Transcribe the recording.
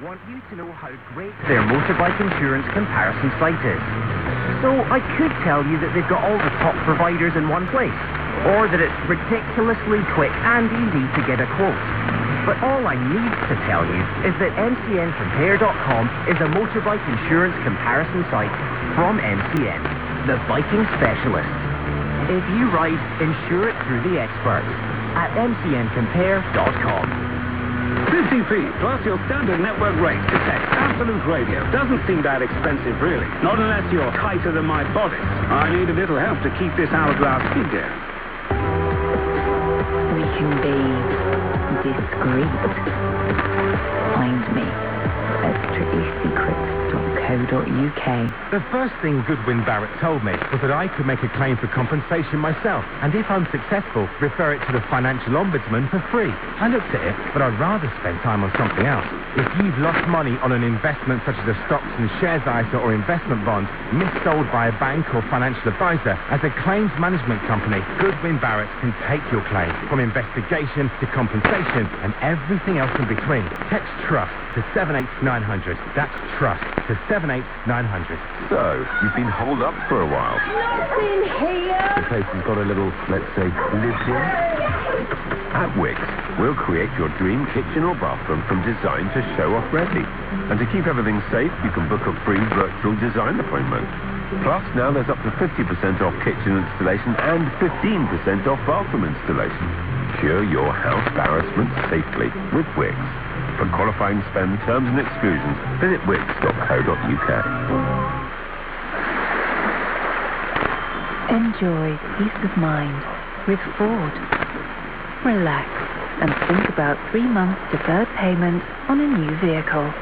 want you to know how great their motorbike insurance comparison site is. So I could tell you that they've got all the top providers in one place, or that it's ridiculously quick and easy to get a quote. But all I need to tell you is that MCNCompare.com is a motorbike insurance comparison site from MCN, the biking specialist. If you ride, insure it through the experts at MCNCompare.com. 50p plus your standard network rate to text Absolute Radio. Doesn't seem that expensive, really. Not unless you're tighter than my bodice. I need a little help to keep this hourglass figure. We can be discreet. Find me strictlysecret.co.uk. The first thing Goodwin Barrett told me was that I could make a claim for compensation myself, and if I'm successful, refer it to the financial ombudsman for free. I looked at it, but I'd rather spend time on something else. If you've lost money on an investment such as a stocks and shares ISA or investment bond, missold by a bank or financial advisor, as a claims management company, Goodwin Barrett can take your claim from investigation to compensation and everything else in between. Text TRUST to 78900. That's TRUST to 78900. So, you've been holed up for a while. Nothing here. The place has got a little, let's say, lived in. At Wickes, we'll create your dream kitchen or bathroom from design to show off ready. And to keep everything safe, you can book a free virtual design appointment. Plus, now there's up to 50% off kitchen installation and 15% off bathroom installation. Cure your house embarrassment safely with Wickes. For qualifying spend, terms and exclusions, visit wickes.co.uk. Enjoy peace of mind with Ford. Relax and think about three months deferred payment on a new vehicle.